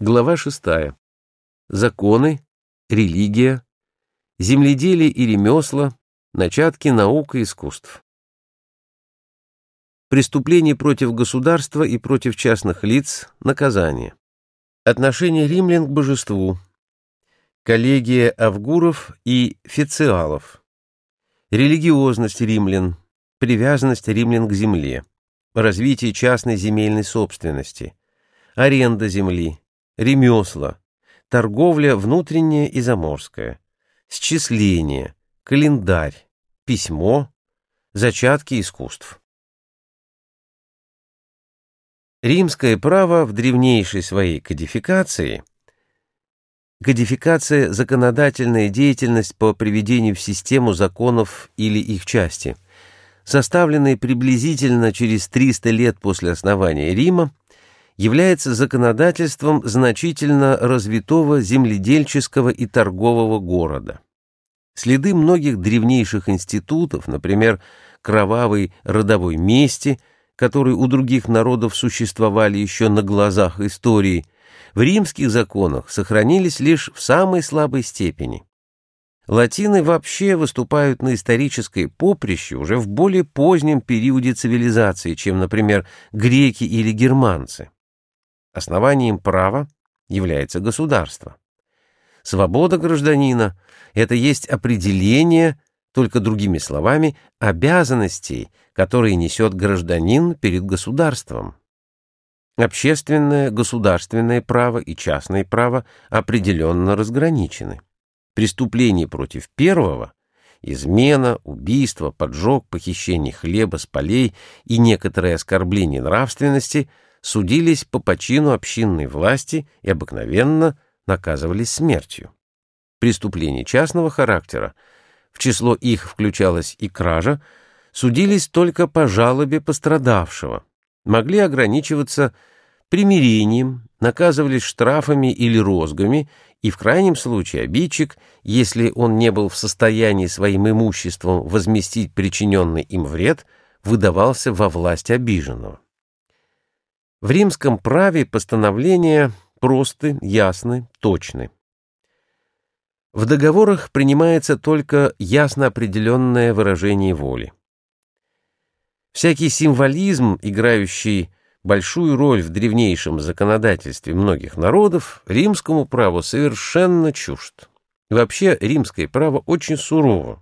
Глава 6. Законы, религия, земледелие и ремесла, начатки наук и искусств. Преступление против государства и против частных лиц, наказание. Отношение римлян к божеству. Коллегия Авгуров и Фециалов. Религиозность римлян. Привязанность римлян к земле. Развитие частной земельной собственности. Аренда земли ремесла, торговля внутренняя и заморская, счисление, календарь, письмо, зачатки искусств. Римское право в древнейшей своей кодификации Кодификация – законодательная деятельность по приведению в систему законов или их части, составленные приблизительно через 300 лет после основания Рима, является законодательством значительно развитого земледельческого и торгового города. Следы многих древнейших институтов, например, кровавой родовой мести, которые у других народов существовали еще на глазах истории, в римских законах сохранились лишь в самой слабой степени. Латины вообще выступают на исторической поприще уже в более позднем периоде цивилизации, чем, например, греки или германцы. Основанием права является государство. Свобода гражданина – это есть определение, только другими словами, обязанностей, которые несет гражданин перед государством. Общественное, государственное право и частное право определенно разграничены. Преступление против первого – измена, убийство, поджог, похищение хлеба с полей и некоторые оскорбления нравственности – судились по почину общинной власти и обыкновенно наказывались смертью. Преступления частного характера, в число их включалась и кража, судились только по жалобе пострадавшего, могли ограничиваться примирением, наказывались штрафами или розгами, и в крайнем случае обидчик, если он не был в состоянии своим имуществом возместить причиненный им вред, выдавался во власть обиженного. В римском праве постановления просты, ясны, точны. В договорах принимается только ясно определенное выражение воли. Всякий символизм, играющий большую роль в древнейшем законодательстве многих народов, римскому праву совершенно чужд. Вообще, римское право очень сурово.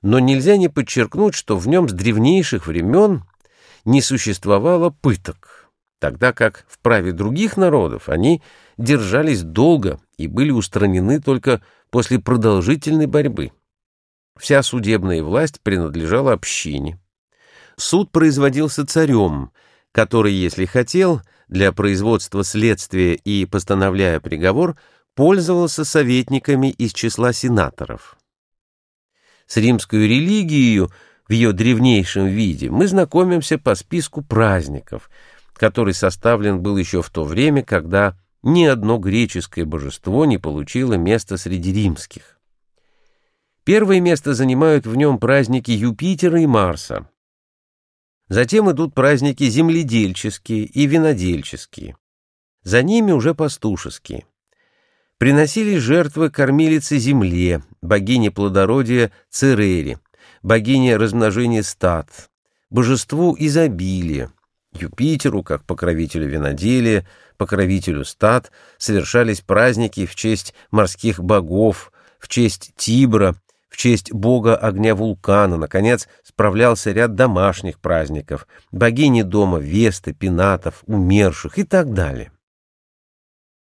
Но нельзя не подчеркнуть, что в нем с древнейших времен не существовало пыток тогда как в праве других народов они держались долго и были устранены только после продолжительной борьбы. Вся судебная власть принадлежала общине. Суд производился царем, который, если хотел, для производства следствия и постановляя приговор, пользовался советниками из числа сенаторов. С римской религией в ее древнейшем виде мы знакомимся по списку праздников – который составлен был еще в то время, когда ни одно греческое божество не получило места среди римских. Первое место занимают в нем праздники Юпитера и Марса. Затем идут праздники земледельческие и винодельческие. За ними уже пастушеские. Приносили жертвы кормилице земле, богине плодородия Церери, богине размножения стад, божеству изобилия, Юпитеру, как покровителю виноделия, покровителю стад, совершались праздники в честь морских богов, в честь Тибра, в честь бога огня вулкана, наконец, справлялся ряд домашних праздников, богини дома Весты, Пенатов, умерших и так далее.